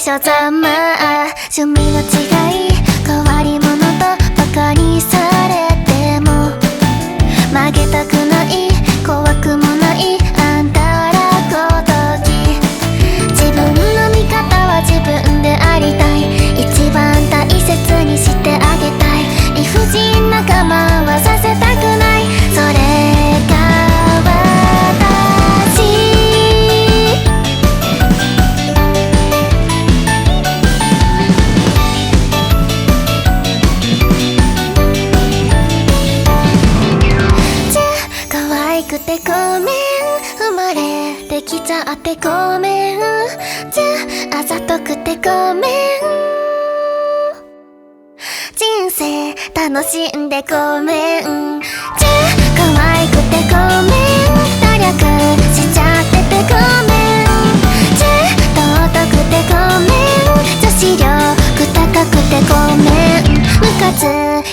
しょ。ざま趣味の違い変わり者とバカにされても曲げたくない怖くもないくてごめん生まれてきちゃってごめんじゃあざとくてごめん人生楽しんでごめんじゃ可愛くてごめん努力しちゃっててごめんじゃ尊くてごめん女子力高くてごめんムカつ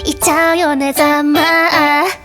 いちゃうよねざまあ